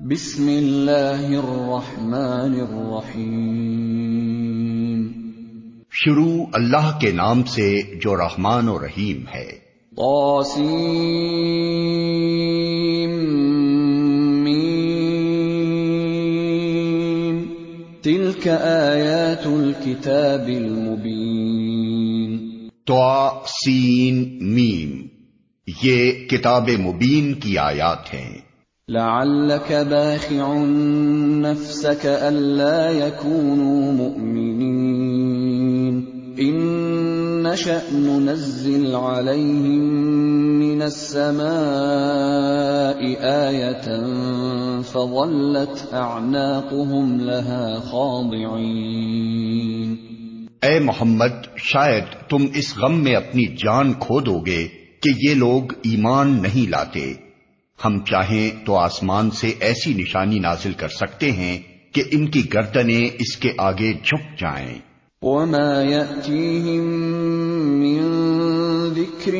بسم اللہ الرحمن الرحیم شروع اللہ کے نام سے جو رحمان و رحیم ہے۔ میم۔ تلك آیات الكتاب المبین۔ سین میم۔ یہ کتاب مبین کی آیات ہیں۔ لعلك باخع نفسك ألا يكونوا مؤمنين. إن نشأ ننزل عليهم من السماء آية فظلت أعناقهم لها خاضعين. اے محمد، شاید تم اس غم میں اپنی جان کھو دو گے کہ یہ لوگ ایمان نہیں لاتے۔ ہم چاہیں تو آسمان سے ایسی نشانی نازل کر سکتے ہیں کہ ان کی گردنیں اس کے آگے جھک جائیں۔ وما يأتيهم من ذكر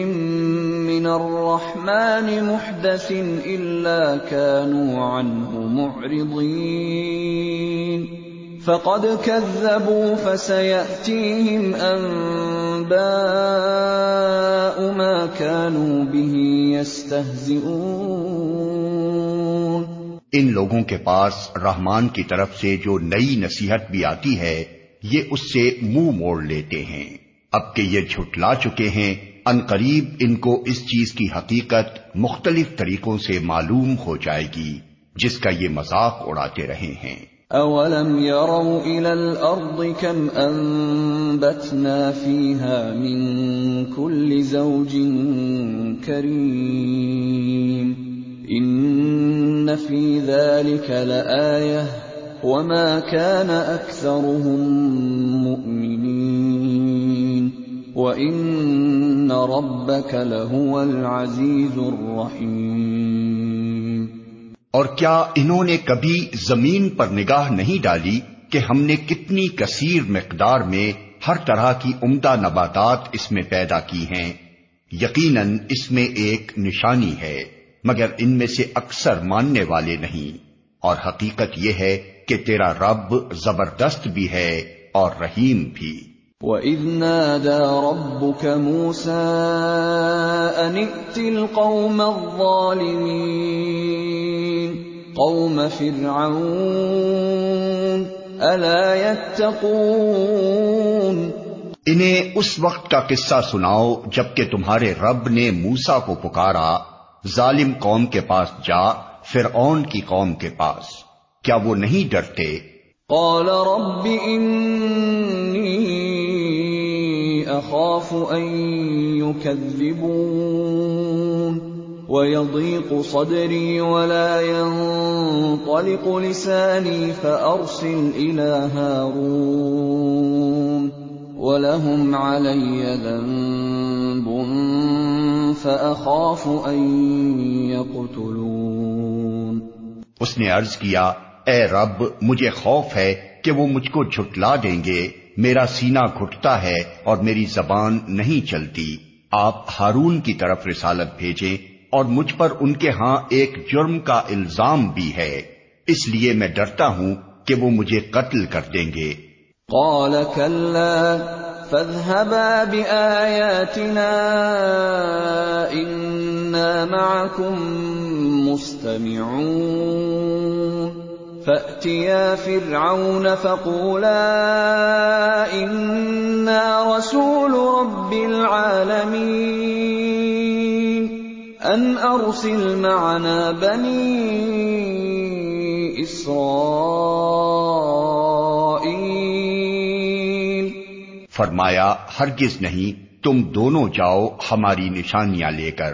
من الرحمن محدث إلا كانوا عنه معرضين فقد كذبوا فسيأتيهم أنباء ما كانوا به يستهزئون. ان لوگوں کے پاس رحمان کی طرف سے جو نئی نصیحت بھی آتی ہے، یہ اس سے منہ مو موڑ لیتے ہیں۔ اب کہ یہ جھٹلا چکے ہیں، ان قریب ان کو اس چیز کی حقیقت مختلف طریقوں سے معلوم ہو جائے گی، جس کا یہ مذاق اڑاتے رہے ہیں۔ اولم يروا الى الارض كم انبتنا فيها من كل زوج كريم ان في ذلك لايه وما كان اكثرهم مؤمنين وان ربك لهو العزيز الرحيم اور کیا انہوں نے کبھی زمین پر نگاہ نہیں ڈالی کہ ہم نے کتنی کثیر مقدار میں ہر طرح کی عمدہ نباتات اس میں پیدا کی ہیں؟ یقیناً اس میں ایک نشانی ہے، مگر ان میں سے اکثر ماننے والے نہیں۔ اور حقیقت یہ ہے کہ تیرا رب زبردست بھی ہے اور رحیم بھی۔ وَإِذْ نَادَى رَبُّكَ مُوسَىٰ أَنِ ائْتِ الْقَوْمَ الظَّالِمِينَ قَوْمَ فِرْعَوْنَ أَلَا يَتَّقُونَ انہیں اس وقت کا قصہ سناؤ جبکہ تمہارے رب نے موسا کو پکارا، ظالم قوم کے پاس جا، فرعون کی قوم کے پاس۔ کیا وہ نہیں ڈرتے؟ قال رب انی اخاف ان يكذبون ويضيق صدري ولا ينطلق لساني فارسل الى هارون ولهم علي ذنب فاخاف ان يقتلون اس نے عرض کیا اے رب، مجھے خوف ہے کہ وہ مجھ کو جھٹلا دیں گے۔ میرا سینہ گھٹتا ہے اور میری زبان نہیں چلتی۔ آپ ہارون کی طرف رسالت بھیجیں اور مجھ پر ان کے ہاں ایک جرم کا الزام بھی ہے۔ اس لیے میں ڈرتا ہوں کہ وہ مجھے قتل کر دیں گے۔ قال كلا، فاذهبا بآياتنا، إنا معكم مستمعون۔ فَأْتِيَا فِرْعَوْنَ فَقُولَا إِنَّا رَسُولُ رَبِّ الْعَالَمِينَ أَنْ أَرْسِلْ مَعَنَا بَنِي إِسْرَائِيلَ فرمایا، ہرگز نہیں، تم دونوں جاؤ ہماری نشانیاں لے کر۔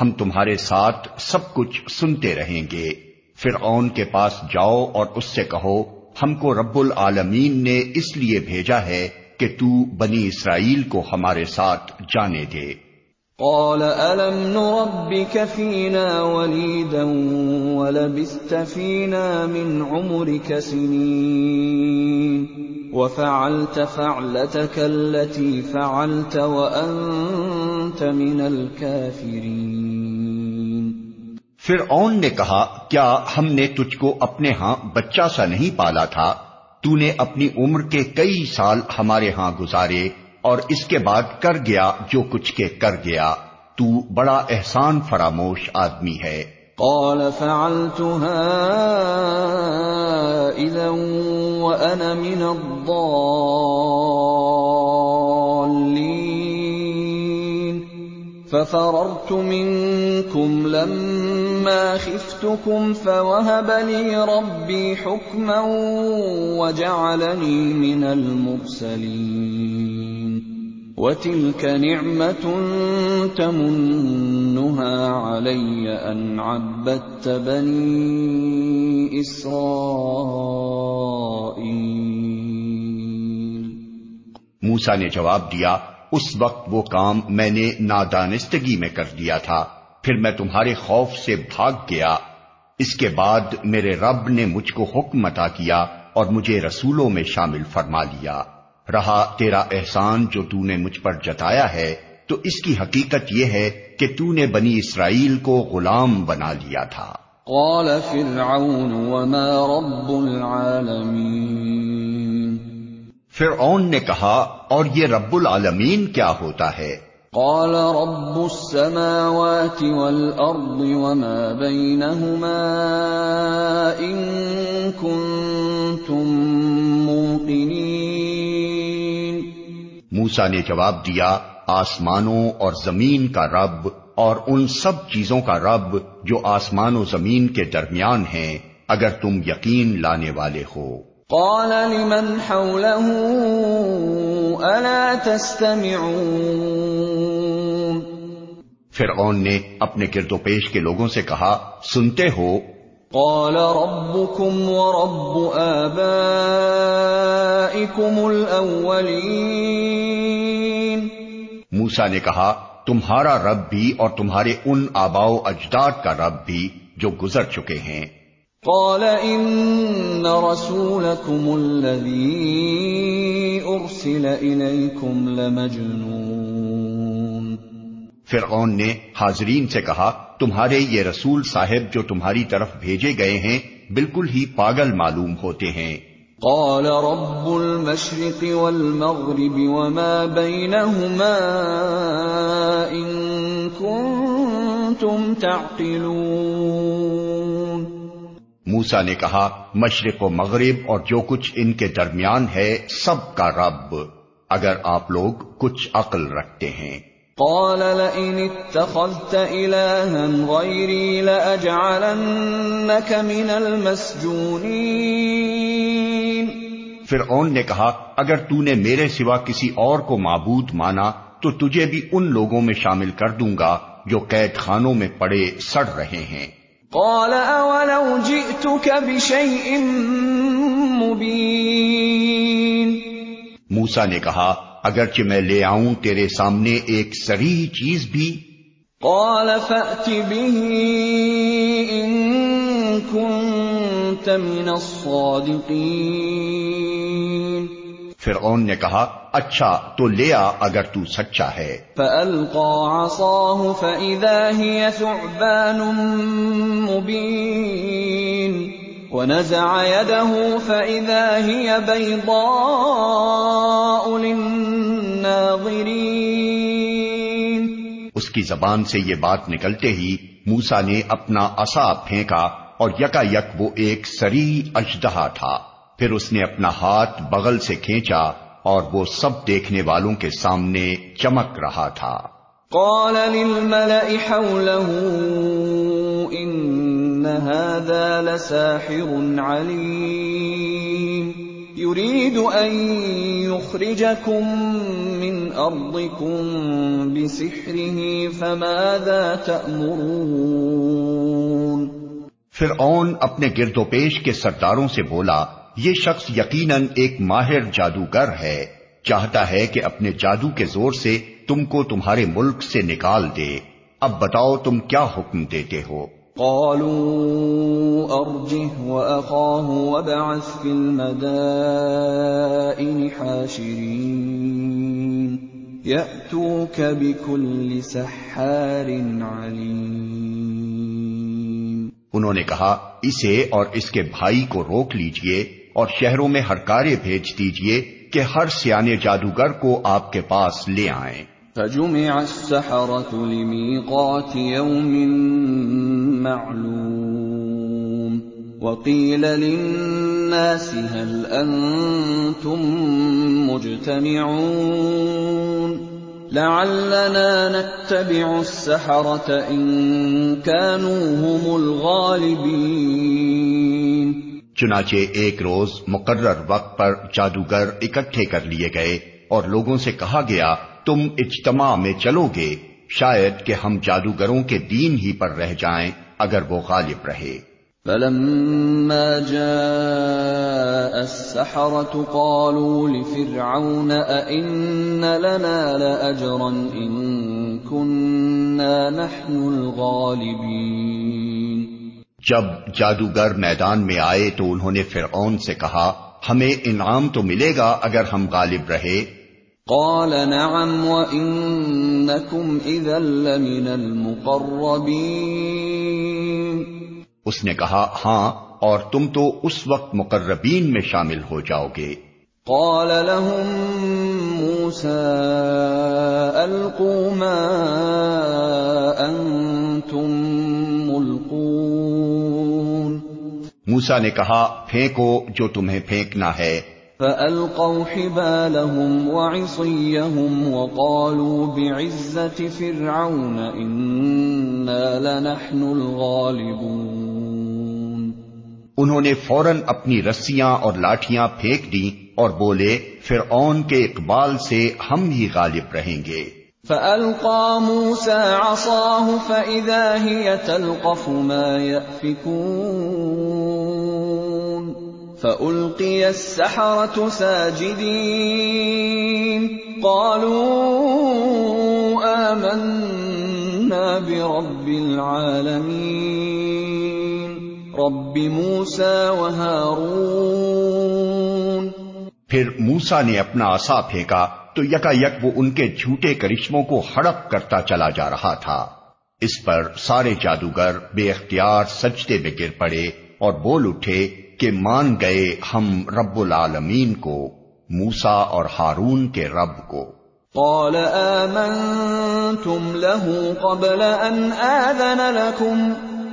ہم تمہارے ساتھ سب کچھ سنتے رہیں گے۔ فرعون کے پاس جاؤ اور اس سے کہو، ہم کو رب العالمین نے اس لیے بھیجا ہے کہ تو بنی اسرائیل کو ہمارے ساتھ جانے دے۔ قال، ألم نربك فينا وليدا ولبست فينا من عمرك سنين وفعلت فعلتك التي فعلت وأنت من الكافرين پھر اون نے کہا، کیا ہم نے تجھ کو اپنے ہاں بچہ سا نہیں پالا تھا؟ تو نے اپنی عمر کے کئی سال ہمارے ہاں گزارے اور اس کے بعد کر گیا جو کچھ کے کر گیا۔ تو بڑا احسان فراموش آدمی ہے۔ قال، فعلتها اذا وانا من الضالين ففررت منكم لما خفتكم فوهب لي ربي حكما وجعلني من المرسلين وتلك نعمة تمنها علي أن عبدت بني إسرائيل موسا نے جواب دیا، اس وقت وہ کام میں نے نادانستگی میں کر دیا تھا۔ پھر میں تمہارے خوف سے بھاگ گیا۔ اس کے بعد میرے رب نے مجھ کو حکم عطا کیا اور مجھے رسولوں میں شامل فرما لیا۔ رہا تیرا احسان جو تو نے مجھ پر جتایا ہے تو اس کی حقیقت یہ ہے کہ تو نے بنی اسرائیل کو غلام بنا لیا تھا۔ قال فرعون وما رب العالمين۔ فرعون نے کہا اور یہ رب العالمین کیا ہوتا ہے؟ قال رب السماوات والأرض وما بينهما إن كنتم موقنين. موسا نے جواب دیا، آسمانوں اور زمین کا رب اور ان سب چیزوں کا رب جو آسمان و زمین کے درمیان ہیں، اگر تم یقین لانے والے ہو۔ قال لمن حوله الا تستمعون؟ فرعون نے اپنے گرد و پیش کے لوگوں سے کہا سنتے ہو۔ قال ربكم ورب آبائكم الأولين. موسا نے کہا تمہارا رب بھی اور تمہارے ان آباؤ اجداد کا رب بھی جو گزر چکے ہیں۔ قال ان رسولكم الذي ارسل اليكم لمجنون. فرعون نے حاضرین سے کہا تمہارے یہ رسول صاحب جو تمہاری طرف بھیجے گئے ہیں بالکل ہی پاگل معلوم ہوتے ہیں۔ قال رب المشرق والمغرب وما بينهما ان كنتم تعقلون. موسا نے کہا مشرق و مغرب اور جو کچھ ان کے درمیان ہے سب کا رب اگر آپ لوگ کچھ عقل رکھتے ہیں۔ قال لئن اتخذت الها غيري لاجعلنك من المسجونين فرعون نے کہا اگر تو نے میرے سوا کسی اور کو معبود مانا تو تجھے بھی ان لوگوں میں شامل کر دوں گا جو قید خانوں میں پڑے سڑ رہے ہیں۔ قال اولو جئتك بشيء مبين موسا نے کہا اگرچہ میں لے آؤں تیرے سامنے ایک سری چیز بھی۔ قال فأت به إن كنت من الصادقين فرعون نے کہا اچھا تو لے آ اگر تو سچا ہے۔ فألقى عصاه فإذا هي ثعبان مبين ونزع يده فإذا هي بيضاء للناظرين۔ اس کی زبان سے یہ بات نکلتے ہی موسا نے اپنا عصا پھینکا اور یکا یک وہ ایک سری اجدہا تھا۔ پھر اس نے اپنا ہاتھ بغل سے کھینچا اور وہ سب دیکھنے والوں کے سامنے چمک رہا تھا۔ قال للملأ حوله إن هذا لساحر عليم. يريد أن يخرجكم من أرضكم بسحره فماذا تأمرون؟ فرعون اپنے گرد و پیش کے سرداروں سے بولا یہ شخص یقیناً ایک ماہر جادوگر ہے چاہتا ہے کہ اپنے جادو کے زور سے تم کو تمہارے ملک سے نکال دے۔ اب بتاؤ تم کیا حکم دیتے ہو؟ قالوا أرجه وأخاه وابعث في المدائن حاشرين يأتوك بكل سحار عليم۔ انہوں نے کہا اسے اور اس کے بھائی کو روک لیجیے۔ اور شہروں میں ہرکارے بھیج دیجیے کہ ہر سیانے جادوگر کو آپ کے پاس لے آئیں۔ فجمع السحرة لميقات يوم معلوم وقيل للناس هل أنتم مجتمعون؟ لعلنا نتبع السحرة إن كانوا هم الغالبين. چنانچہ ایک روز مقرر وقت پر جادوگر اکٹھے کر لیے گئے اور لوگوں سے کہا گیا، تم اجتماع میں چلو گے، شاید کہ ہم جادوگروں کے دین ہی پر رہ جائیں اگر وہ غالب رہے۔ فلما جاء السحرة قالوا لفرعون أئن لنا لأجرا إن كنا نحن الغالبين جب جادوگر میدان میں آئے تو انہوں نے فرعون سے کہا ہمیں انعام تو ملے گا اگر ہم غالب رہے۔ قال نعم وانکم اذا لمن اس نے کہا ہاں اور تم تو اس وقت مقربین میں شامل ہو جاؤ گے۔ قال لهم موسى القوا ما انتم موسا نے کہا پھینکو جو تمہیں پھینکنا ہے۔ فألقوا حبالهم وعصيهم وقالوا بعزة فرعون إنا لنحن الغالبون۔ انہوں نے فوراً اپنی رسیاں اور لاٹیاں پھینک دیں اور بولے فرعون کے اقبال سے ہم ہی غالب رہیں گے۔ فألقى موسى عصاه فإذا هي تلقف ما يأفكون۔ فألقي السحرة ساجدين قالوا آمنا برب العالمين رب موسى وهارون پھر موسا نے اپنا آسا پھینکا تو یکا یک وہ ان کے جھوٹے کرشموں کو ہڑپ کرتا چلا جا رہا تھا۔ اس پر سارے جادوگر بے اختیار سجدے میں گر پڑے اور بول اٹھے کہ مان گئے ہم رب العالمین کو موسا اور ہارون کے رب کو۔ قال آمنتم له قبل ان آذن لكم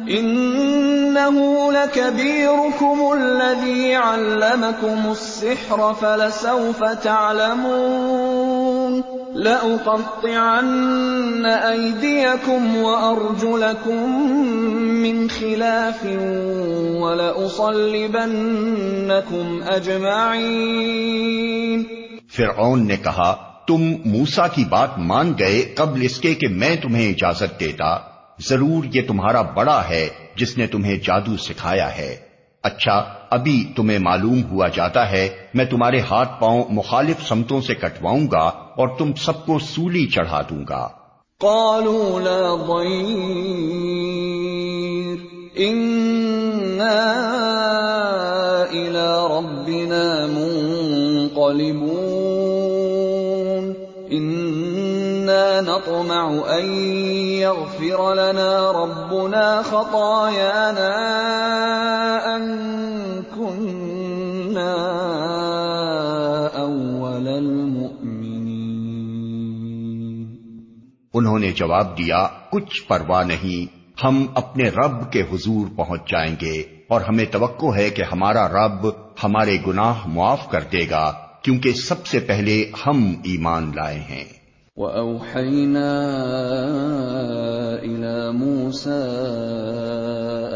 انه لكبيركم الذي علمكم السحر، فلسوف تعلمون. لأقطعن أيديكم وأرجلكم من خلاف ولأصلبنكم أجمعين فرعون نے کہا، تم موسا کی بات مان گئے قبل اس کے کہ میں تمہیں اجازت دیتا۔ ضرور یہ تمہارا بڑا ہے جس نے تمہیں جادو سکھایا ہے۔ اچھا ابھی تمہیں معلوم ہوا جاتا ہے، میں تمہارے ہاتھ پاؤں مخالف سمتوں سے کٹواؤں گا اور تم سب کو سولی چڑھا دوں گا۔ قالوا لا ضير۔ إنا إلى ربنا منقلبون۔ إنا نطمع أن يغفر لنا ربنا خطايانا أن انہوں نے جواب دیا، کچھ پرواہ نہیں، ہم اپنے رب کے حضور پہنچ جائیں گے، اور ہمیں توقع ہے کہ ہمارا رب ہمارے گناہ معاف کر دے گا، کیونکہ سب سے پہلے ہم ایمان لائے ہیں۔ وأوحينا إلى موسى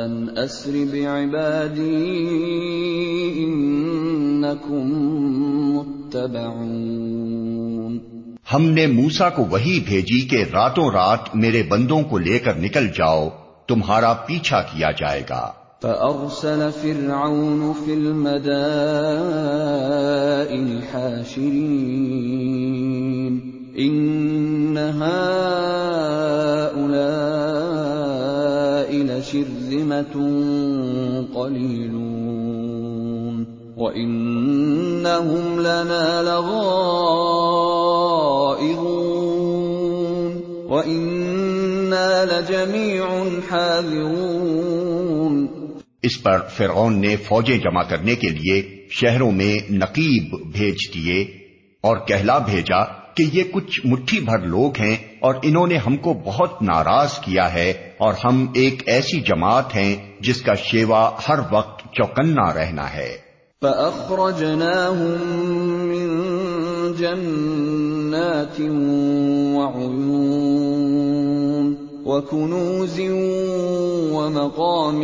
أن أسر بعبادي إنكم متبعون۔ ہم نے موسا کو وہی بھیجی کہ راتوں رات میرے بندوں کو لے کر نکل جاؤ، تمہارا پیچھا کیا جائے گا۔ فأرسل فرعون في المدائن حاشرين إن هؤلاء لشرذمة قليلون وإنهم لنا لغائظون وإنا لجميع حاذرون اس پر فرعون نے فوجیں جمع کرنے کے لیے شہروں میں نقیب بھیج دیے اور کہلا بھیجا کہ یہ کچھ مٹھی بھر لوگ ہیں اور انہوں نے ہم کو بہت ناراض کیا ہے اور ہم ایک ایسی جماعت ہیں جس کا شیوا ہر وقت چوکنا رہنا ہے۔ فَأَخْرَجْنَاهُمْ مِنْ جَنَّاتٍ وَعُيُونٍ وَكُنُوزٍ وَمَقَامٍ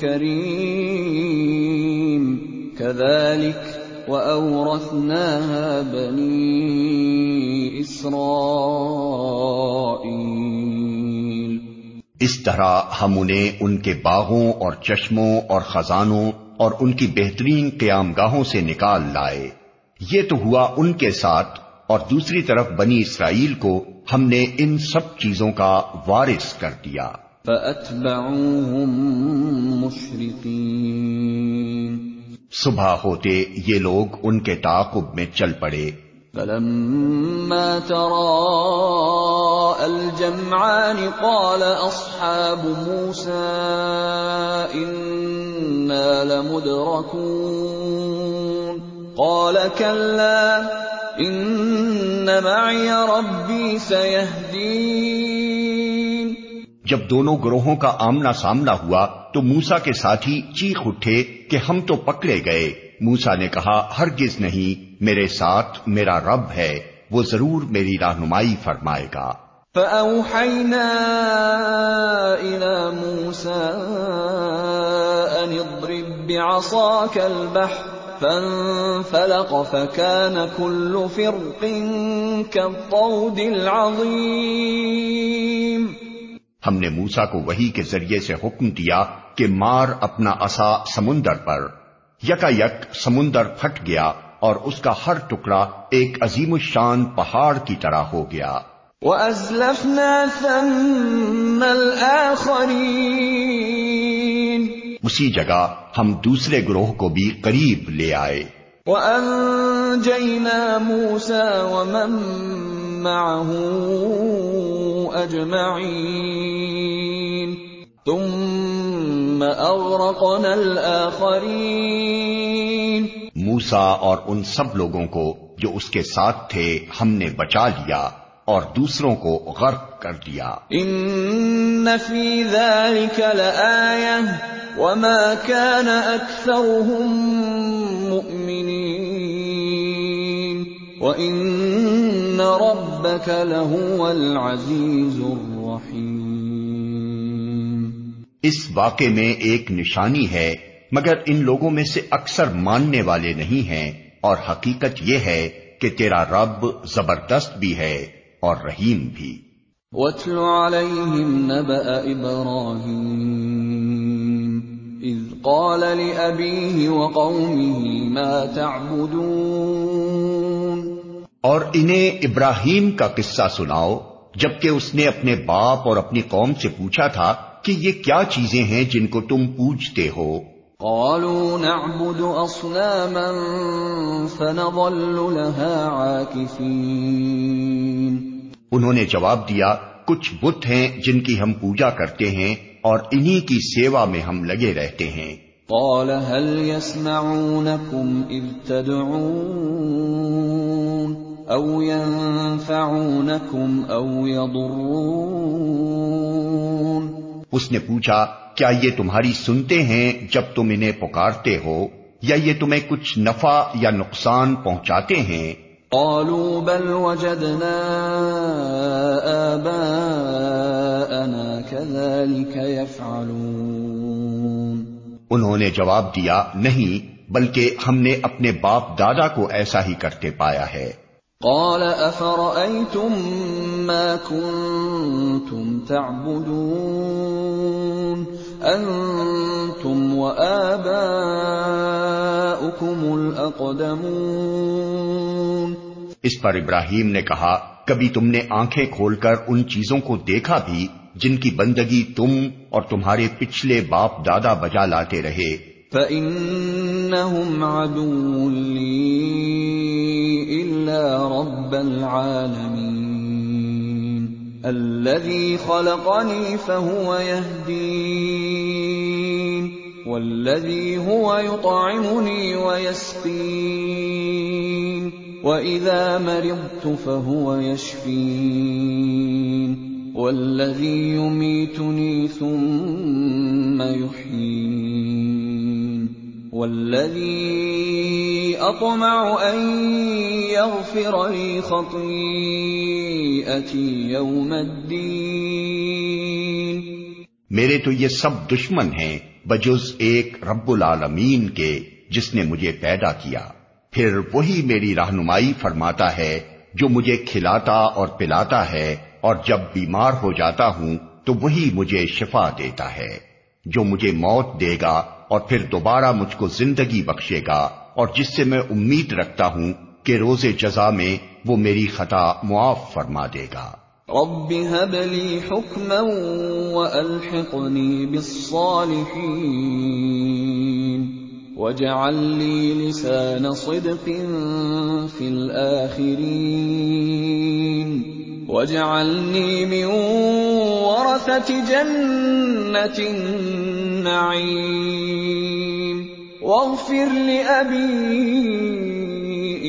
كَرِيمٍ كَذَلِكَ وَأَوْرَثْنَاهَا بَنِي إِسْرَائِيلَ اس طرح ہم انہیں ان کے باغوں اور چشموں اور خزانوں اور ان کی بہترین قیام گاہوں سے نکال لائے۔ یہ تو ہوا ان کے ساتھ اور دوسری طرف بنی اسرائیل کو ہم نے ان سب چیزوں کا وارث کر دیا۔ فَأَتْبَعُوهُمْ مُشْرِقِينَ۔ صبح ہوتے یہ لوگ ان کے تعاقب میں چل پڑے۔ فَلَمَّا الْجَمْعَانِ قَالَ أَصْحَابُ مُوسَىٰ إِنَّا لَمُدْرَكُونَ۔ قَالَ كَلَّا إِنَّ مَعِيَ رَبِّي سَيَهْدِينِ۔ جب دونوں گروہوں کا آمنا سامنا ہوا تو موسا کے ساتھی چیخ اٹھے کہ ہم تو پکڑے گئے۔ موسا نے کہا ہرگز نہیں میرے ساتھ میرا رب ہے وہ ضرور میری رہنمائی فرمائے گا۔ فَأَوْحَيْنَا إِلَى مُوسَىٰ أَنِ اضْرِب بِّعَصَاكَ الْبَحْرَ۔ فَانفَلَقَ فَكَانَ كُلُّ فِرْقٍ كَالطَّوْدِ الْعَظِيمِ۔ ہم نے موسا کو وہی کے ذریعے سے حکم دیا کہ مار اپنا عصا سمندر پر۔ یکا یک سمندر پھٹ گیا اور اس کا ہر ٹکڑا ایک عظیم الشان پہاڑ کی طرح ہو گیا۔ وَأَزْلَفْنَا ثَمَّ الْآخَرِينَ. اسی جگہ ہم دوسرے گروہ کو بھی قریب لے آئے۔ وَأَنجَيْنَا مُوسَىٰ وَمَن مَّعَهُ أَجْمَعِينَ. ثُمَّ أَغْرَقْنَا الْآخَرِينَ. موسا اور ان سب لوگوں کو جو اس کے ساتھ تھے ہم نے بچا لیا۔ اور دوسروں کو غرق کر دیا۔ إِنَّ فِي ذَلِكَ لَآيَةً وَمَا كَانَ أَكْثَرُهُم مُّؤْمِنِينَ وَإِنَّ رَبَّكَ لَهُوَ الْعَزِيزُ الرَّحِيمُ۔ اس واقعے میں ایک نشانی ہے مگر ان لوگوں میں سے اکثر ماننے والے نہیں ہیں اور حقیقت یہ ہے کہ تیرا رب زبردست بھی ہے۔ اور رحیم بھی۔ وَاتْلُ عَلَيْهِمْ نَبَأَ إِبْرَاهِيمَ إِذْ قَالَ لِأَبِيهِ وَقَوْمِهِ مَا تَعْبُدُونَ۔ اور انہیں ابراہیم کا قصہ سناؤ جبکہ اس نے اپنے باپ اور اپنی قوم سے پوچھا تھا کہ یہ کیا چیزیں ہیں جن کو تم پوجتے ہو۔ قالوا نعبد أصناما فنظل لها عاكفين۔ انہوں نے جواب دیا کچھ بت ہیں جن کی ہم پوجا کرتے ہیں اور انہی کی سیوا میں ہم لگے رہتے ہیں۔ قال هل يسمعونكم إذ تدعون؟ أو ينفعونكم أو يضرون؟ اس نے پوچھا کیا یہ تمہاری سنتے ہیں جب تم انہیں پکارتے ہو یا یہ تمہیں کچھ نفع یا نقصان پہنچاتے ہیں؟ قالوا بل وجدنا آباءنا كذلك يفعلون. انہوں نے جواب دیا نہیں بلکہ ہم نے اپنے باپ دادا کو ایسا ہی کرتے پایا ہے۔ قال أفرأيتم ما كنتم تعبدون؟ أنتم وآباؤكم الأقدمون۔ اس پر ابراہیم نے کہا، کبھی تم نے آنکھیں کھول کر ان چیزوں کو دیکھا بھی جن کی بندگی تم اور تمہارے پچھلے باپ دادا بجا لاتے رہے؟ فَإِنَّهُمْ عَدُوٌّ لِّي إِلَّا رَبَّ الْعَالَمِينَ الَّذِي خَلَقَنِي فَهُوَ يَهْدِينِ والذي هو يطعمني ويسقين واذا مرضت فهو يشفين والذي يميتني ثم يحيين والذي اطمع ان يغفر لي خطيئتي يوم الدين میرے تو یہ سب دشمن ہیں بجز ایک رب العالمین کے جس نے مجھے پیدا کیا۔ پھر وہی میری رہنمائی فرماتا ہے جو مجھے کھلاتا اور پلاتا ہے، اور جب بیمار ہو جاتا ہوں تو وہی مجھے شفا دیتا ہے، جو مجھے موت دے گا اور پھر دوبارہ مجھ کو زندگی بخشے گا، اور جس سے میں امید رکھتا ہوں کہ روز جزا میں وہ میری خطا معاف فرما دے گا۔ رب هب لي حكما والحقني بالصالحين۔ واجعل لي لسان صدق في الاخرين واجعلني من ورثه جنه النعيم واغفر لابي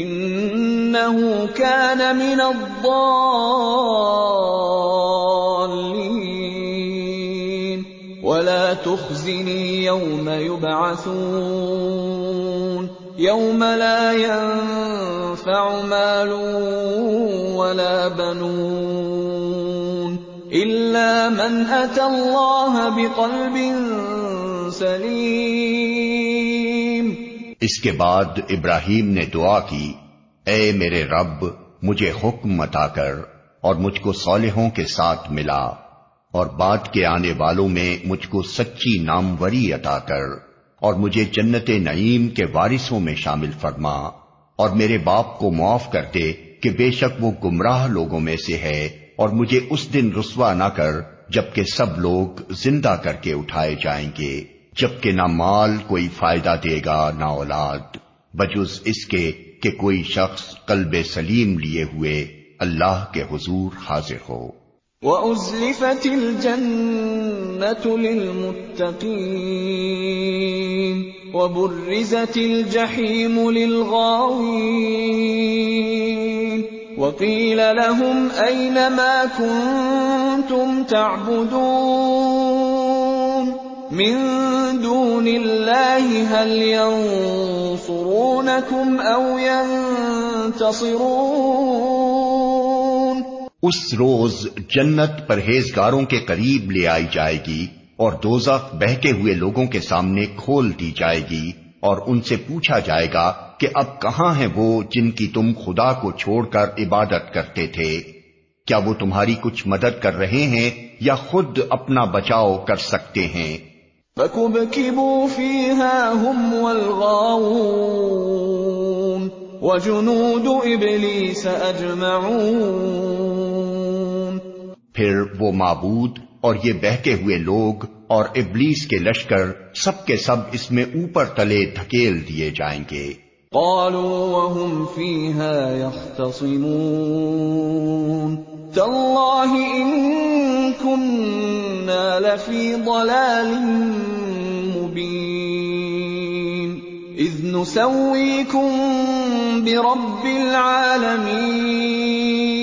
انه كان من الضالين تخزني يوم يبعثون يوم لا ينفع مال ولا بنون الا من اتى الله بقلب سليم. اس کے بعد ابراہیم نے دعا کی، اے میرے رب، مجھے حکم متا کر اور مجھ کو صالحوں کے ساتھ ملا۔ اور بعد کے آنے والوں میں مجھ کو سچی ناموری عطا کر اور مجھے جنت نعیم کے وارثوں میں شامل فرما اور میرے باپ کو معاف کر دے کہ بے شک وہ گمراہ لوگوں میں سے ہے اور مجھے اس دن رسوا نہ کر جبکہ سب لوگ زندہ کر کے اٹھائے جائیں گے، جبکہ نہ مال کوئی فائدہ دے گا نہ اولاد، بجز اس کے کہ کوئی شخص قلب سلیم لیے ہوئے اللہ کے حضور حاضر ہو۔ وَأُزْلِفَتِ الْجَنَّةُ لِلْمُتَّقِينَ وَبُرِّزَتِ الْجَحِيمُ لِلْغَاوِينَ وَقِيلَ لَهُمْ أَيْنَ مَا كُنتُمْ تَعْبُدُونَ من دون الله هل ينصرونكم او ينتصرون اس روز جنت پرہیزگاروں کے قریب لے آئی جائے گی اور دوزخ بہتے ہوئے لوگوں کے سامنے کھول دی جائے گی اور ان سے پوچھا جائے گا کہ اب کہاں ہیں وہ جن کی تم خدا کو چھوڑ کر عبادت کرتے تھے؟ کیا وہ تمہاری کچھ مدد کر رہے ہیں یا خود اپنا بچاؤ کر سکتے ہیں؟ وجنود ابلیس اجمعون پھر وہ معبود اور یہ بہتے ہوئے لوگ اور ابلیس کے لشکر سب کے سب اس میں اوپر تلے دھکیل دیے جائیں گے۔ قالوا وهم فيها يختصمون۔ تالله ان كنا لفي ضلال مبين۔ اذ نسويكم برب العالمين۔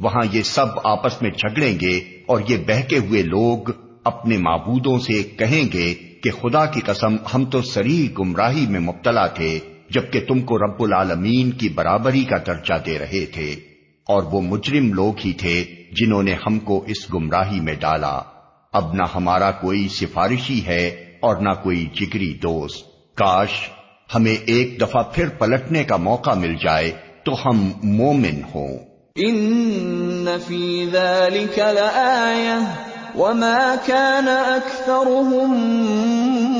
وہاں یہ سب آپس میں جھگڑیں گے اور یہ بہکے ہوئے لوگ اپنے معبودوں سے کہیں گے کہ خدا کی قسم ہم تو سری گمراہی میں مبتلا تھے، جبکہ تم کو رب العالمین کی برابری کا درجہ دے رہے تھے، اور وہ مجرم لوگ ہی تھے جنہوں نے ہم کو اس گمراہی میں ڈالا۔ اب نہ ہمارا کوئی سفارشی ہے اور نہ کوئی جگری دوست۔ کاش ہمیں ایک دفعہ پھر پلٹنے کا موقع مل جائے تو ہم مومن ہوں۔ ان فی ذلك لآیہ وما كان اکثرهم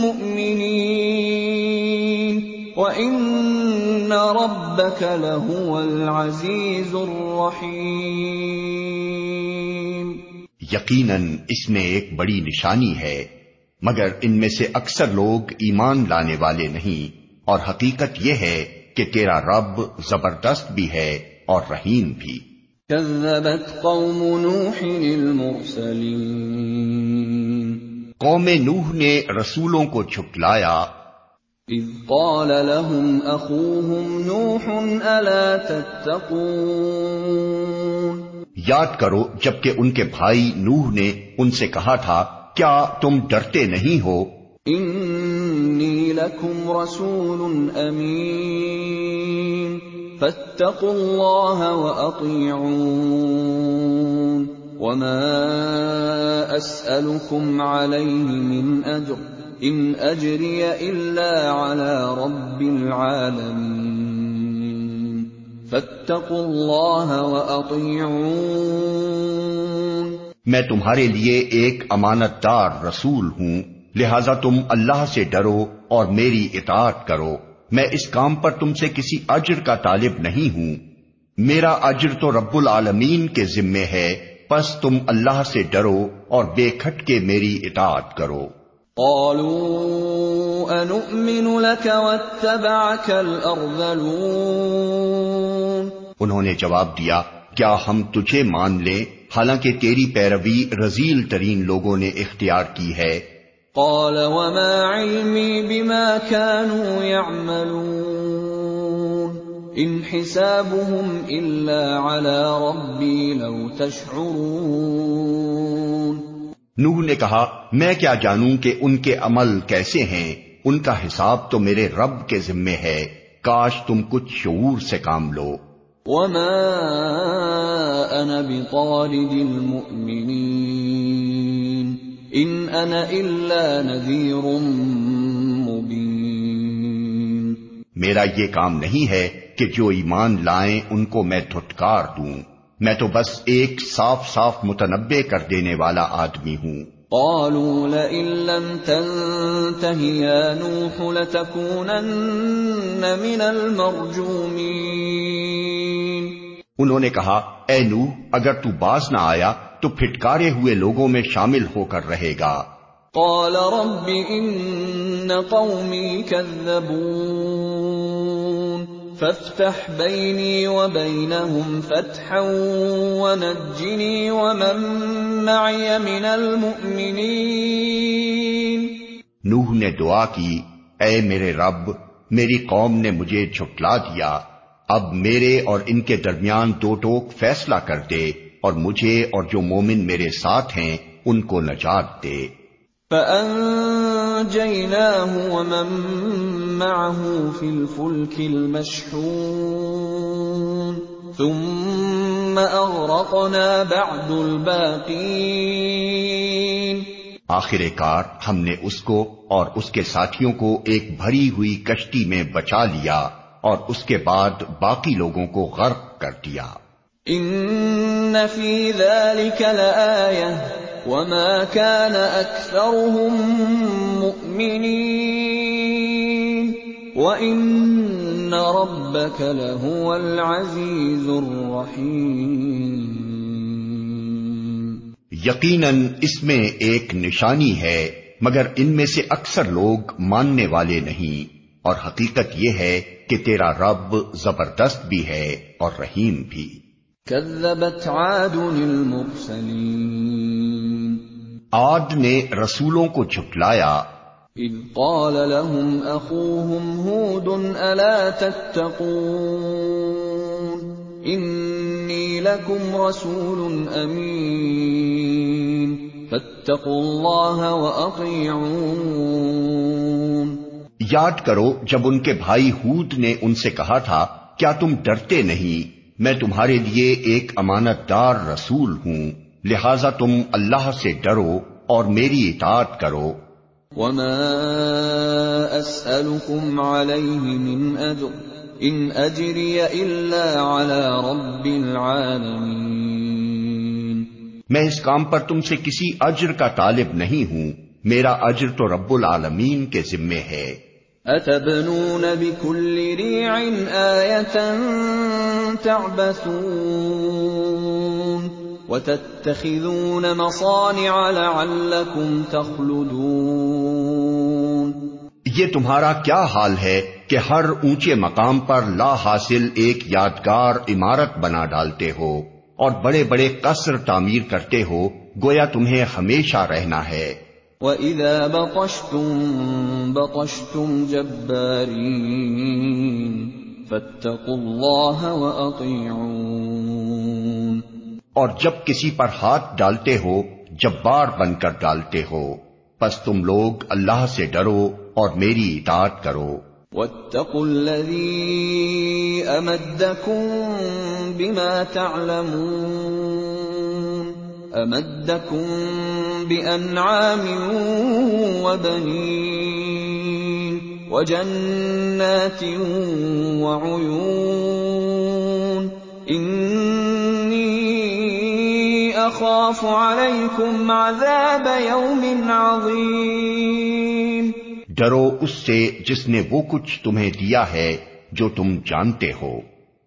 مؤمنین وَإِنَّ رَبَّكَ لَهُوَ الْعَزِيزُ الرَّحِيمُ یقیناً اس میں ایک بڑی نشانی ہے، مگر ان میں سے اکثر لوگ ایمان لانے والے نہیں، اور حقیقت یہ ہے کہ تیرا رب زبردست بھی ہے اور رحیم بھی۔ كذبت قوم نوح المرسلين قوم نوح نے رسولوں کو چھپلایا اذ قال لهم اخوهم نوح الا تتقون؟ یاد کرو جبکہ ان کے بھائی نوح نے ان سے کہا تھا کیا تم ڈرتے نہیں ہو؟ انی لکم رسول امین۔ فاتقوا اللہ واطیعون وما اسألكم علیہ من اجر ان اجری الا علی رب العالمین فاتقوا اللہ واطیعون میں تمہارے لیے ایک امانت دار رسول ہوں، لہذا تم اللہ سے ڈرو اور میری اطاعت کرو۔ میں اس کام پر تم سے کسی اجر کا طالب نہیں ہوں۔ میرا اجر تو رب العالمین کے ذمے ہے۔ پس تم اللہ سے ڈرو اور بے کھٹ کے میری اطاعت کرو۔ قالوا انؤمن لك واتبعك الارذلون انہوں نے جواب دیا کیا ہم تجھے مان لیں؟ حالانکہ تیری پیروی رزیل ترین لوگوں نے اختیار کی ہے۔ قال وما علمي بما كانوا يعملون. ان حسابهم الا على ربي لو تشعرون. نوح نے کہا میں کیا جانوں کہ ان کے عمل کیسے ہیں؟ ان کا حساب تو میرے رب کے ذمے ہے۔ کاش تم کچھ شعور سے کام لو۔ وما انا بطارد المؤمنين. ان انا الا نذير مبين۔ میرا یہ کام نہیں ہے کہ جو ایمان لائیں ان کو میں دھٹکار دوں۔ میں تو بس ایک صاف صاف متنبع کر دینے والا آدمی ہوں۔ قالوا لئن لم تنته يا نوح لتكونن من المرجومين۔ انہوں نے کہا اے نو اگر تو باز نہ آیا تو پھٹکارے ہوئے لوگوں میں شامل ہو کر رہے گا۔ قال رب ان قومي كذبون فافتح بيني وبينهم فتحا ونجني ومن معي من المؤمنين۔ نوح نے دعا کی اے میرے رب میری قوم نے مجھے جھٹلا دیا۔ اب میرے اور ان کے درمیان دو ٹوک فیصلہ کر دے۔ اور مجھے اور جو مومن میرے ساتھ ہیں ان کو نجات دے۔ فأنجيناه ومن معه في الفلك المشحون ثم أغرقنا بعد الباقين۔ آخر کار ہم نے اس کو اور اس کے ساتھیوں کو ایک بھری ہوئی کشتی میں بچا لیا اور اس کے بعد باقی لوگوں کو غرق کر دیا۔ ان في ذلك لآية وما كان اكثرهم مؤمنين وان ربك لهو العزيز الرحيم یقیناً اس میں ایک نشانی ہے، مگر ان میں سے اکثر لوگ ماننے والے نہیں، اور حقیقت یہ ہے کہ تیرا رب زبردست بھی ہے اور رحیم بھی۔ كذبت عاد المرسلين. آد نے رسولوں کو جھٹلایا۔ اذ قال لهم اخوهم هود الا تتقون؟ انی لکم رسول امین فاتقوا اللہ واطیعون یاد کرو جب ان کے بھائی ہود نے ان سے کہا تھا کیا تم ڈرتے نہیں؟ میں تمہارے لیے ایک امانت دار رسول ہوں۔ لہذا تم اللہ سے ڈرو اور میری اطاعت کرو۔ وما اسألكم عليه من اجر ان اجری الا على رب العالمین میں اس کام پر تم سے کسی اجر کا طالب نہیں ہوں۔ میرا اجر تو رب العالمین کے ذمے ہے۔ اتبنون بكل ريع آية تعبثون وتتخذون مصانع لعلكم تخلدون یہ تمہارا کیا حال ہے کہ ہر اونچے مقام پر لا حاصل ایک یادگار عمارت بنا ڈالتے ہو اور بڑے بڑے قصر تعمیر کرتے ہو، گویا تمہیں ہمیشہ رہنا ہے۔ وَإِذَا بَطَشْتُم بَطَشْتُمْ جَبَّارِينَ فَاتَّقُوا اللَّهَ وَأَطِيعُونَ اور جب کسی پر ہاتھ ڈالتے ہو جبار بن کر ڈالتے ہو پس تم لوگ اللہ سے ڈرو اور میری اطاعت کرو۔ وَاتَّقُوا الَّذِي أَمَدَّكُم بِمَا تَعْلَمُونَ امدکم بانعام وبنین وجنات اخاف علیکم عذاب یوم عظیم ڈرو اس سے جس نے وہ کچھ تمہیں دیا ہے جو تم جانتے ہو۔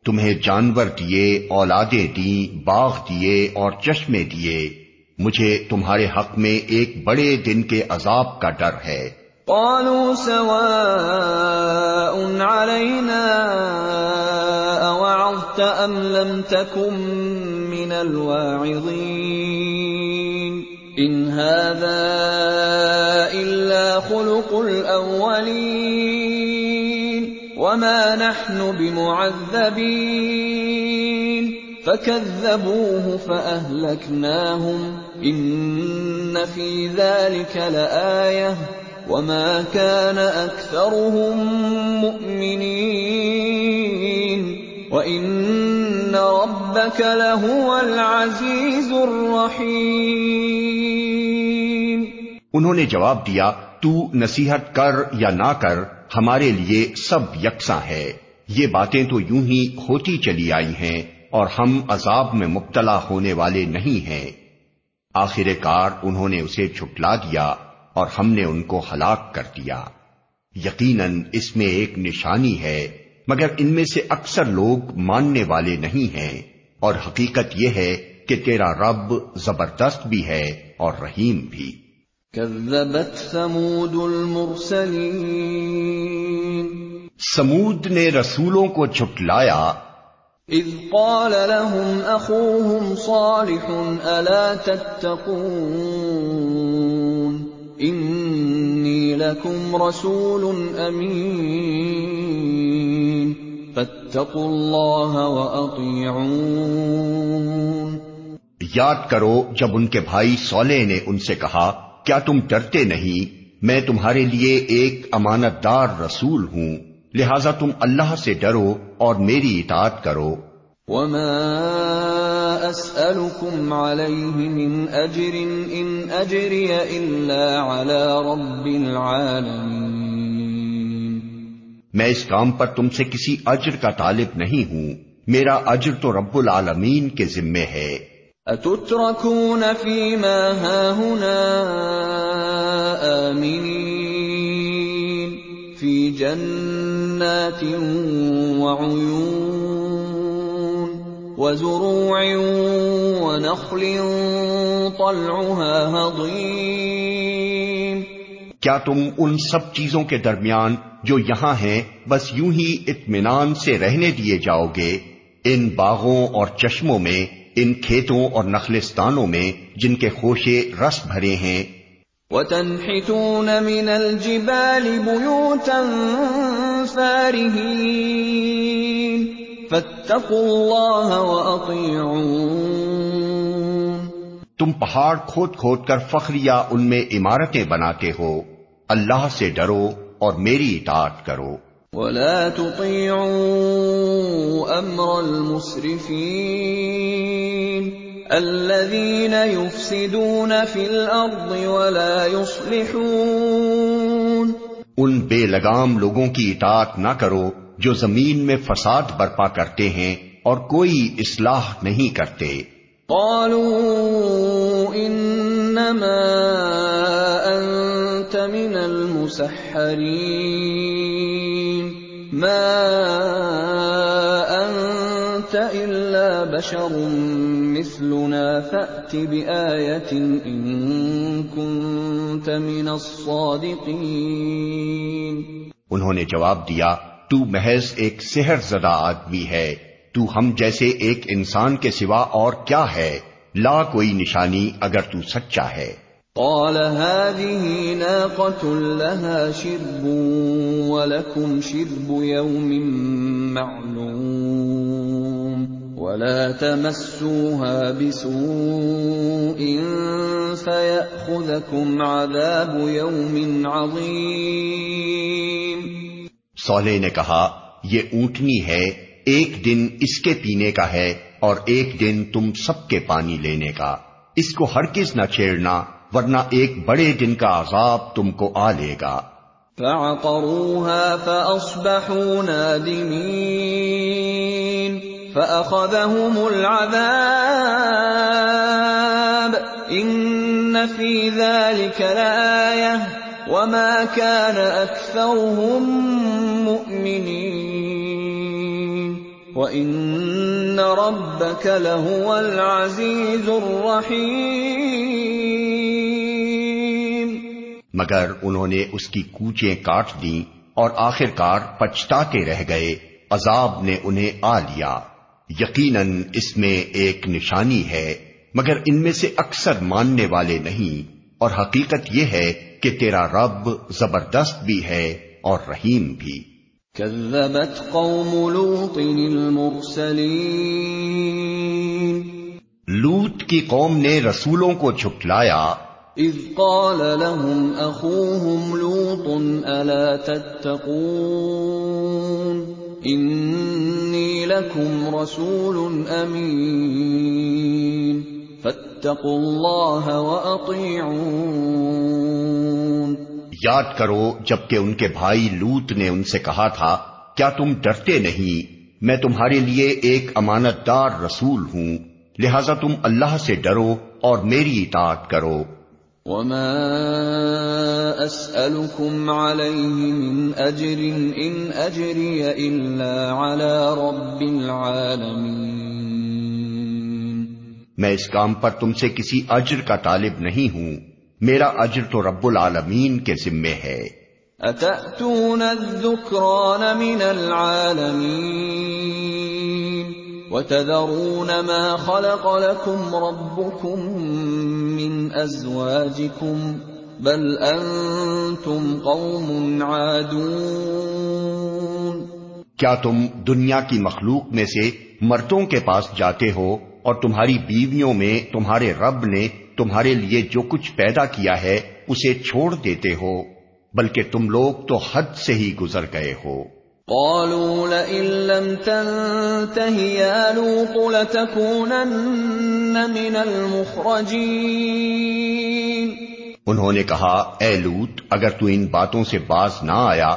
تمہیں جانور دیے، اولادیں دی باغ دیے اور چشمے دیے۔ مجھے تمہارے حق میں ایک بڑے دن کے عذاب کا ڈر ہے۔ قالوا سواء علينا اوعظت ام لم تكن من الواعظين؟ ان هذا الا خلق الاولين وما نحن بمعذبين. فكذبوه فأهلكناهم إن في ذلك لآية وما كان أكثرهم مؤمنين وإن ربك لهو العزيز الرحيم انہوں نے جواب دیا، تو نصیحت کر یا نہ کر، ہمارے لیے سب یکساں ہے۔ یہ باتیں تو یوں ہی ہوتی چلی آئی ہیں۔ اور ہم عذاب میں مبتلا ہونے والے نہیں ہیں۔ آخر کار انہوں نے اسے چھٹلا دیا اور ہم نے ان کو ہلاک کر دیا۔ یقیناً اس میں ایک نشانی ہے مگر ان میں سے اکثر لوگ ماننے والے نہیں ہیں۔ اور حقیقت یہ ہے کہ تیرا رب زبردست بھی ہے اور رحیم بھی۔ كذبت ثمود المرسلين سمود نے رسولوں کو چھٹلایا اذ قال لهم اخوهم صالح الا تتقون انی لكم رسول امین فاتقوا الله واطيعون یاد کرو، جب ان کے بھائی سولے نے ان سے کہا، کیا تم ڈرتے نہیں؟ میں تمہارے لیے ایک امانت دار رسول ہوں۔ لہذا تم اللہ سے ڈرو اور میری اطاعت کرو۔ وما اسألكم عليه من اجر ان اجري الا على رب العالمين۔ میں اس کام پر تم سے کسی اجر کا طالب نہیں ہوں۔ میرا اجر تو رب العالمین کے ذمے ہے۔ اتتركون فيما هاهنا آمنين؟ في جنات وعيون وزروع ونخل طلعها هضيم. کیا تم ان سب چیزوں کے درمیان جو یہاں ہیں بس یوں ہی اطمینان سے رہنے دیے جاؤ گے؟ ان باغوں اور چشموں میں، ان کھیتوں اور نخلستانوں میں جن کے خوشے رس بھرے ہیں وَتَنْحِتُونَ مِنَ الْجِبَالِ بُيُوتًا فَارِهِينَ. فَاتَّقُوا اللَّهَ وَأَطِيعُونَ. تم پہاڑ کھود کھود کر فخریہ ان میں عمارتیں بناتے ہو۔ اللہ سے ڈرو اور میری اطاعت کرو۔ ولا تطيعوا امر المسرفين. الذين يفسدون في الارض ولا يصلحون. ان بے لگام لوگوں کی اطاعت نہ کرو جو زمین میں فساد برپا کرتے ہیں اور کوئی اصلاح نہیں کرتے۔ قالوا انما كنت من المسحرين. ما بشر مثلنا فات بايه ان كنت من الصادقين انہوں نے جواب دیا تو محض ایک سحر زدہ آدمی ہے۔ تو ہم جیسے ایک انسان کے سوا اور کیا ہے؟ لا کوئی نشانی اگر تو سچا ہے۔ قال هذه ناقة لها شرب ولكم شرب يوم معلوم۔ ولا تمسوها بسوء فيأخذكم عذاب يوم عظيم سولے نے کہا یہ اونٹنی ہے ایک دن اس کے پینے کا ہے اور ایک دن تم سب کے پانی لینے کا۔ اس کو ہر کس نہ چھیڑنا ورنہ ایک بڑے دن کا عذاب تم کو آ لے گا۔ فعقروها فأصبحوا نادمين فأخذهم العذاب إن في ذلك لآية وما كان أكثرهم مؤمنين وإن ربك لهو العزيز الرحيم مگر انہوں نے اس کی کوچیں کاٹ دیں اور آخر کار پچھتا کے رہ گئے، عذاب نے انہیں آ لیا۔ یقیناً اس میں ایک نشانی ہے مگر ان میں سے اکثر ماننے والے نہیں اور حقیقت یہ ہے کہ تیرا رب زبردست بھی ہے اور رحیم بھی۔ قوم لوط لوت کی قوم نے رسولوں کو جھٹلایا اذ قال لهم اخوهم لوط الا تتقون۔ انی لكم رسول امین فاتقوا اللہ واطیعون یاد کرو، جبکہ ان کے بھائی لوت نے ان سے کہا تھا، کیا تم ڈرتے نہیں؟ میں تمہارے لیے ایک امانت دار رسول ہوں، لہذا تم اللہ سے ڈرو اور میری اطاعت کرو۔ وما اسالكم عليه من اجر ان اجري الا على رب العالمين میں اس کام پر تم سے کسی اجر کا طالب نہیں ہوں۔ میرا اجر تو رب العالمین کے ذمے ہے۔ اتاتون الذکران من العالمین وتذرون ما خلق لكم ربكم من ازواجكم بل انتم قوم عادون کیا تم دنیا کی مخلوق میں سے مردوں کے پاس جاتے ہو اور تمہاری بیویوں میں تمہارے رب نے تمہارے لیے جو کچھ پیدا کیا ہے، اسے چھوڑ دیتے ہو، بلکہ تم لوگ تو حد سے ہی گزر گئے ہو۔ قالوا لئن لم تنته يا لوط لتكونن من المخرجين۔ انہوں نے کہا اے لوت اگر تو ان باتوں سے باز نہ آیا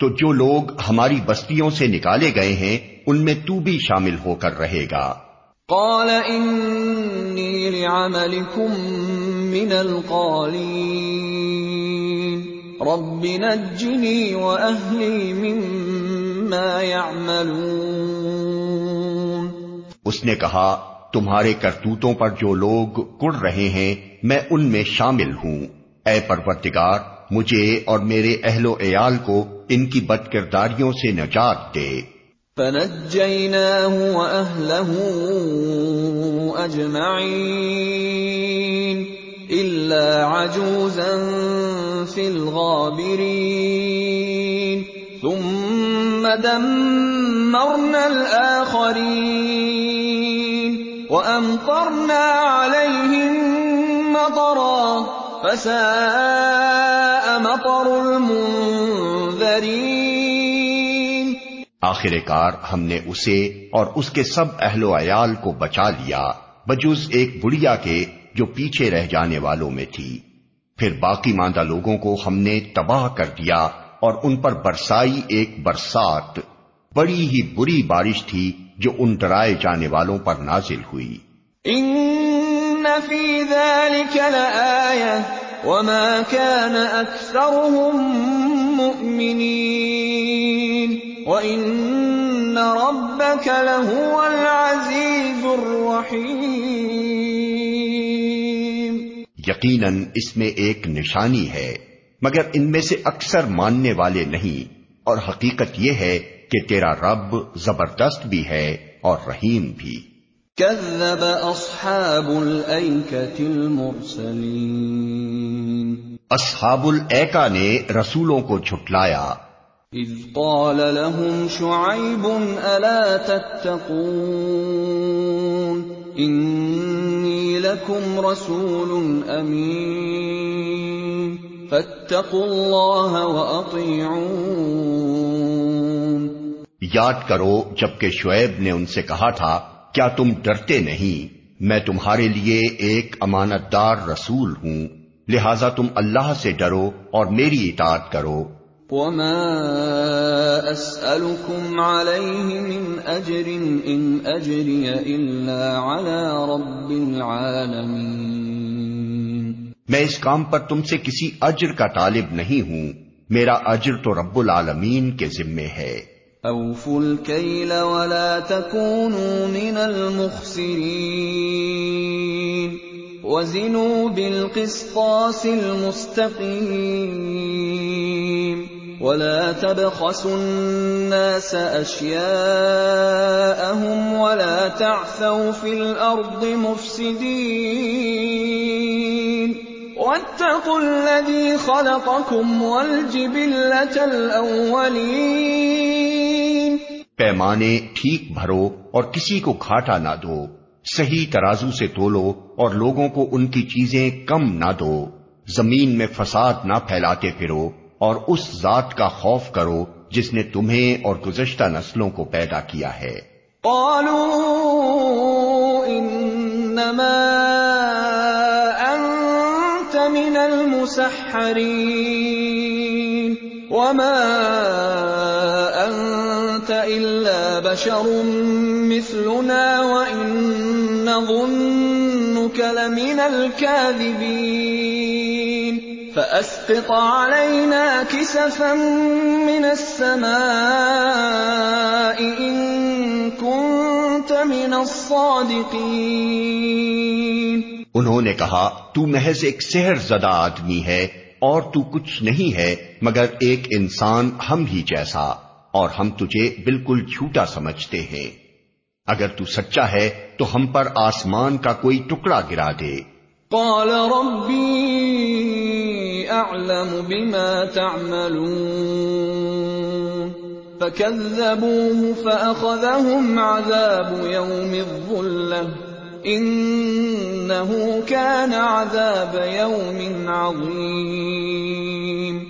تو جو لوگ ہماری بستیوں سے نکالے گئے ہیں ان میں تو بھی شامل ہو کر رہے گا۔ قال انی لعملكم من القالین۔ رب نجنی واہلی مما اس نے کہا تمہارے کرتوتوں پر جو لوگ کڑ رہے ہیں میں ان میں شامل ہوں۔ اے پرورتگار مجھے اور میرے اہل و عیال کو ان کی بد کرداریوں سے نجات دے۔ عجوزا في الغابرين۔ ثم دمرنا الآخرين وأمطرنا عليهم مطرا فساء مطر المنذرين آخر کار ہم نے اسے اور اس کے سب اہل و عیال کو بچا لیا، بجوز ایک بڑھیا کے جو پیچھے رہ جانے والوں میں تھی۔ پھر باقی ماندہ لوگوں کو ہم نے تباہ کر دیا۔ اور ان پر برسائی ایک برسات بڑی ہی بری بارش تھی جو ان ڈرائے جانے والوں پر نازل ہوئی۔ ان فی ذلك وما كان أكثرهم مؤمنين وإن ربك لهو العزيز الرحيم یقیناً اس میں ایک نشانی ہے۔ مگر ان میں سے اکثر ماننے والے نہیں اور حقیقت یہ ہے کہ تیرا رب زبردست بھی ہے اور رحیم بھی۔ كذب اصحاب اصحاب الایکا نے رسولوں کو جھٹلایا۔ اذ قال لهم شعيب الا تتقون؟ انی لكم رسول امین فاتقوا الله واطيعون یاد کرو جبکہ شعیب نے ان سے کہا تھا کیا تم ڈرتے نہیں؟ میں تمہارے لیے ایک امانت دار رسول ہوں لہذا تم اللہ سے ڈرو اور میری اطاعت کرو۔ وما اسألكم عليه من اجر ان اجري الا على رب العالمين. میں اس کام پر تم سے کسی اجر کا طالب نہیں ہوں۔ میرا اجر تو رب العالمین کے ذمے ہے۔ اوفوا الكيل ولا تكونوا من المخسرين وزنوا بالقسطاس المستقيم ولا تبخسوا الناس اشياءهم ولا تعثوا في الارض مفسدين واتقوا الذي خلقكم والجبله الاولين پیمانے ٹھیک بھرو اور کسی کو کھاٹا نہ دو صحیح ترازو سے تولو اور لوگوں کو ان کی چیزیں کم نہ دو۔ زمین میں فساد نہ پھیلاتے پھرو اور اس ذات کا خوف کرو جس نے تمہیں اور گزشتہ نسلوں کو پیدا کیا ہے۔ قالوا انما وما انت الا بشر مثلنا وان نظنك لمن الكاذبين. فاسقط علينا كسفا من السماء ان كنت من الصادقين. انہوں نے کہا، تو محض ایک سحر زدہ آدمی ہے اور تو کچھ نہیں ہے، مگر ایک انسان ہم ہی جیسا، اور ہم تجھے بالکل جھوٹا سمجھتے ہیں۔ اگر تو سچا ہے، تو ہم پر آسمان کا کوئی ٹکڑا گرا دے۔ قال ربی اعلم بما تعملون۔ فكذبوه فأخذهم عذاب يوم الظلة انہو كان عذاب يوم عظیم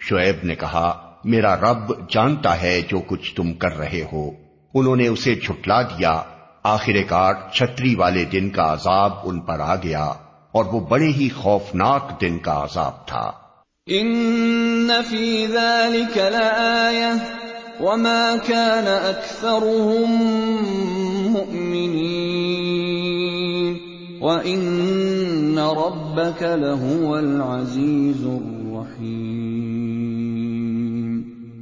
شعیب نے کہا میرا رب جانتا ہے جو کچھ تم کر رہے ہو۔ انہوں نے اسے چھٹلا دیا۔ آخر کار چھتری والے دن کا عذاب ان پر آ گیا اور وہ بڑے ہی خوفناک دن کا عذاب تھا۔ ان فی ذلك لآیہ وما كان اکثرهم مؤمنین وان ربك لهو العزیز الرحیم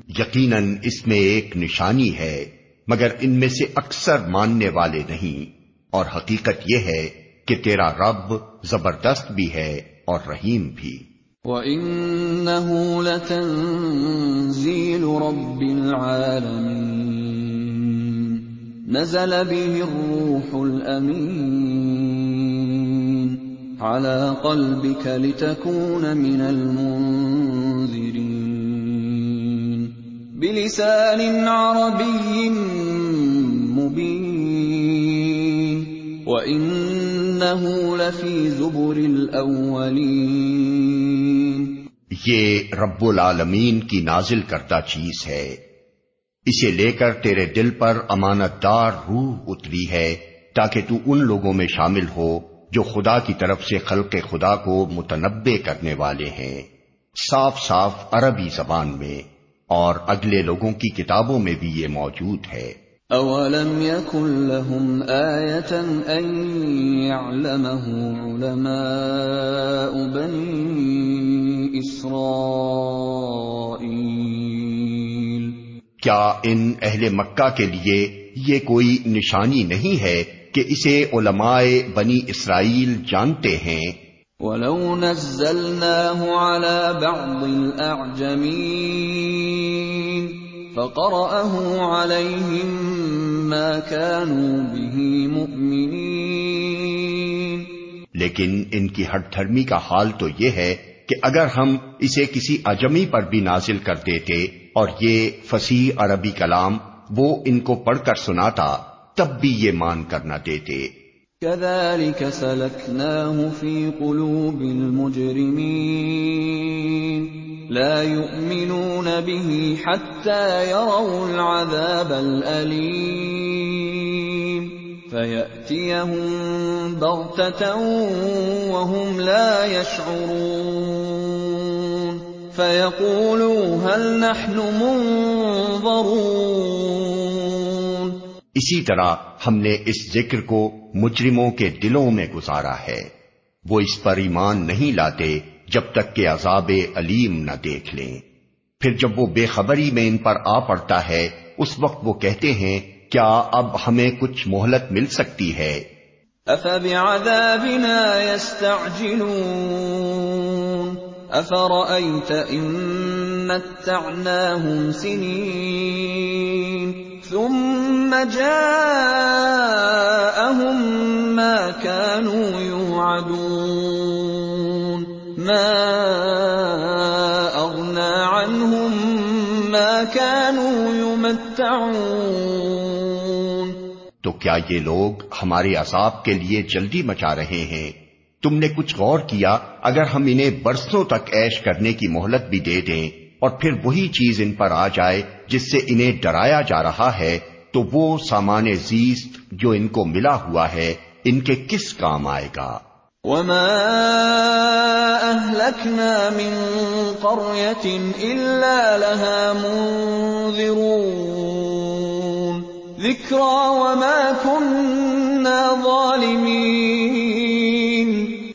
یقیناً اس میں ایک نشانی ہے مگر ان میں سے اکثر ماننے والے نہیں۔ اور حقیقت یہ ہے کہ تیرا رب زبردست بھی ہے اور رحیم بھی۔ وَإِنَّهُ لَتَنزِيلُ رَبِّ الْعَالَمِينَ۔ نَزَلَ بِهِ الرُّوحُ الْأَمِينَ۔ عَلَى قَلْبِكَ لِتَكُونَ مِنَ الْمُنذِرِينَ بِلِسَانٍ عَرَبِيٍّ مُبِينٍ وَإِنَّهُ لَفِي زُبُرِ الْأَوَّلِينَ یہ رب العالمین کی نازل کرتا چیز ہے۔ اسے لے کر تیرے دل پر امانت دار روح اتری ہے تاکہ تو ان لوگوں میں شامل ہو جو خدا کی طرف سے خلق خدا کو متنبع کرنے والے ہیں۔ صاف صاف عربی زبان میں اور اگلے لوگوں کی کتابوں میں بھی یہ موجود ہے۔ اولم يكن لهم آية ان يعلمه علماء بني اسرائيل کیا ان اہل مکہ کے لیے یہ کوئی نشانی نہیں ہے کہ اسے علماء بنی اسرائیل جانتے ہیں۔ وَلَوْ نَزَّلْنَاهُ عَلَى بَعْضِ الْأَعْجَمِينَ فَقَرَأَهُ عَلَيْهِمْ مَا كَانُوا بِهِ مُؤْمِنِينَ۔ لیکن ان کی ہٹ دھرمی کا حال تو یہ ہے کہ اگر ہم اسے کسی اجمی پر بھی نازل کر دیتے اور یہ فصیح عربی کلام وہ ان کو پڑھ کر سناتا تب بھی یہ مان کر نہ دیتے۔ كذلك سلكناه في قلوب المجرمين. لا يؤمنون به حتى يروا العذاب الأليم. فيأتيهم بغتة وهم لا يشعرون. فيقولوا هل نحن منظرون. اسی طرح ہم نے اس ذکر کو مجرموں کے دلوں میں گزارا ہے۔ وہ اس پر ایمان نہیں لاتے جب تک کہ عذاب علیم نہ دیکھ لیں۔ پھر جب وہ بے خبری میں ان پر آ پڑتا ہے، اس وقت وہ کہتے ہیں، کیا اب ہمیں کچھ مہلت مل سکتی ہے؟ ثم جاءهم ما كانوا يوعدون. ما أغنى عنهم ما كانوا يمتعون. تو کیا یہ لوگ ہمارے عذاب کے لیے جلدی مچا رہے ہیں؟ تم نے کچھ غور کیا اگر ہم انہیں برسوں تک ایش کرنے کی مہلت بھی دے دیں اور پھر وہی چیز ان پر آ جائے جس سے انہیں ڈرایا جا رہا ہے تو وہ سامان زیست جو ان کو ملا ہوا ہے ان کے کس کام آئے گا؟ وما من لها منذرون وما كنا ظالمين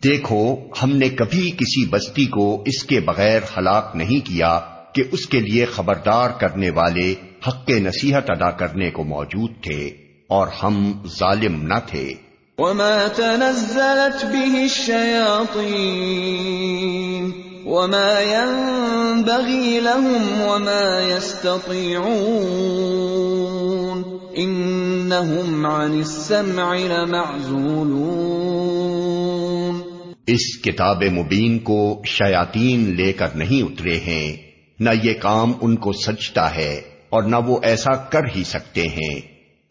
دیکھو ہم نے کبھی کسی بستی کو اس کے بغیر ہلاک نہیں کیا کہ اس کے لیے خبردار کرنے والے حق نصیحت ادا کرنے کو موجود تھے اور ہم ظالم نہ تھے۔ وما تنزلت به الشياطين وما ينبغي لهم وما يستطيعون انهم عن السمع لمعزولون اس کتاب مبین کو شیاطین لے کر نہیں اترے ہیں۔ نہ یہ کام ان کو سچتا ہے اور نہ وہ ایسا کر ہی سکتے ہیں۔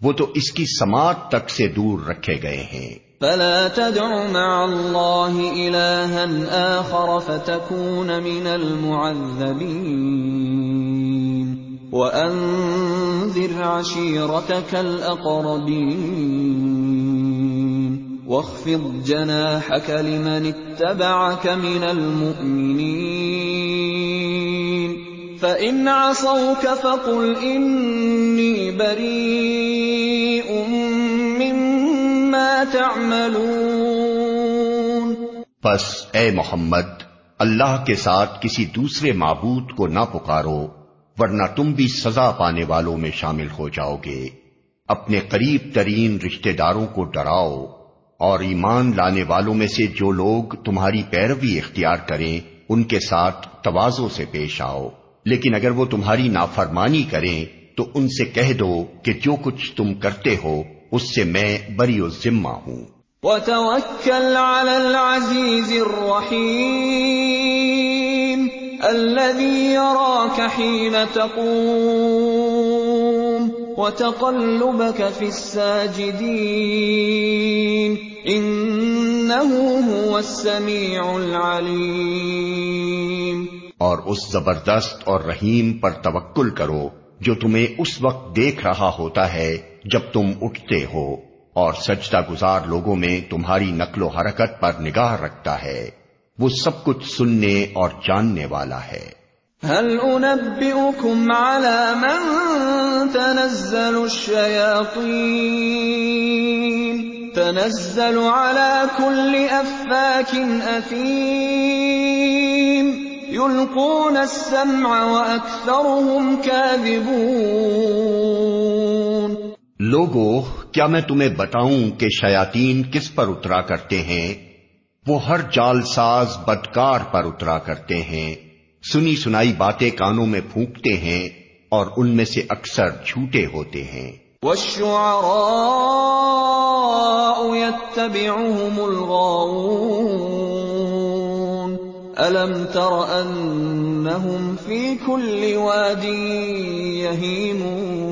وہ تو اس کی سماعت تک سے دور رکھے گئے ہیں۔ فلا تدع مع الله إلها آخر فتكون من المعذبين وأنذر عشيرتك الأقربين واخفض جناحك لمن اتبعك من المؤمنين فَإِنْ عَصَوْكَ فَقُلْ إِنِّي بَرِيءٌ مِّمَّا تَعْمَلُونَ پس اے محمد، اللہ کے ساتھ کسی دوسرے معبود کو نہ پکارو، ورنہ تم بھی سزا پانے والوں میں شامل ہو جاؤ گے۔ اپنے قریب ترین رشتہ داروں کو ڈراؤ اور ایمان لانے والوں میں سے جو لوگ تمہاری پیروی اختیار کریں، ان کے ساتھ توازوں سے پیش آؤ۔ لیکن اگر وہ تمہاری نافرمانی کریں تو ان سے کہہ دو کہ جو کچھ تم کرتے ہو، اس سے میں بری و ذمہ ہوں۔ وَتَوَكَّلْ عَلَى الْعَزِيزِ الرَّحِيمِ الَّذِي يَرَاكَ حِينَ تَقُومُ وَتَقَلُّبَكَ فِي السَّاجِدِينَ إِنَّهُ هُوَ السَّمِيعُ الْعَلِيمُ اور اس زبردست اور رحیم پر توکل کرو جو تمہیں اس وقت دیکھ رہا ہوتا ہے جب تم اٹھتے ہو اور سجدہ گزار لوگوں میں تمہاری نقل و حرکت پر نگاہ رکھتا ہے۔ وہ سب کچھ سننے اور جاننے والا ہے۔ هل انبئكم على من تنزل الشياطين؟ تنزل على كل افاك اثيم يلقون السمع واكثرهم كاذبون. لوگو کیا میں تمہیں بتاؤں کہ شیاطین کس پر اترا کرتے ہیں؟ وہ ہر جال ساز بدکار پر اترا کرتے ہیں۔ سنی سنائی باتیں کانوں میں پھونکتے ہیں اور ان میں سے اکثر جھوٹے ہوتے ہیں۔ يتبعهم الغاوون. ألم تر أنهم في كل واد يهيمون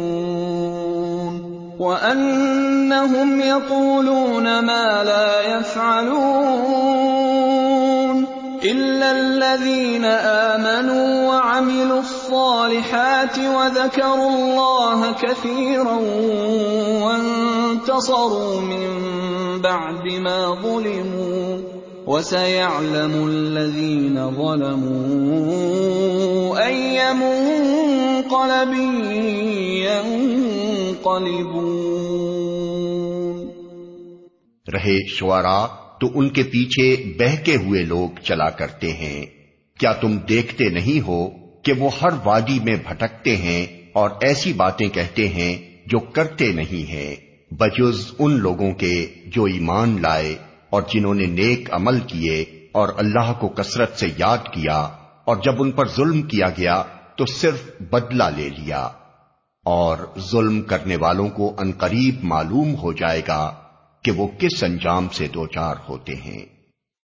وأنهم يقولون ما لا يفعلون إلا الذين آمنوا وعملوا الصالحات وذكروا الله كثيرا وانتصروا من بعد ما ظلموا وسيعلم الذين ظلموا أي منقلب رہے شعراء تو ان کے پیچھے بہکے ہوئے لوگ چلا کرتے ہیں۔ کیا تم دیکھتے نہیں ہو کہ وہ ہر وادی میں بھٹکتے ہیں اور ایسی باتیں کہتے ہیں جو کرتے نہیں ہیں؟ بجز ان لوگوں کے جو ایمان لائے اور جنہوں نے نیک عمل کیے اور اللہ کو کثرت سے یاد کیا اور جب ان پر ظلم کیا گیا تو صرف بدلہ لے لیا اور ظلم کرنے والوں کو انقریب معلوم ہو جائے گا کہ وہ کس انجام سے دوچار ہوتے ہیں۔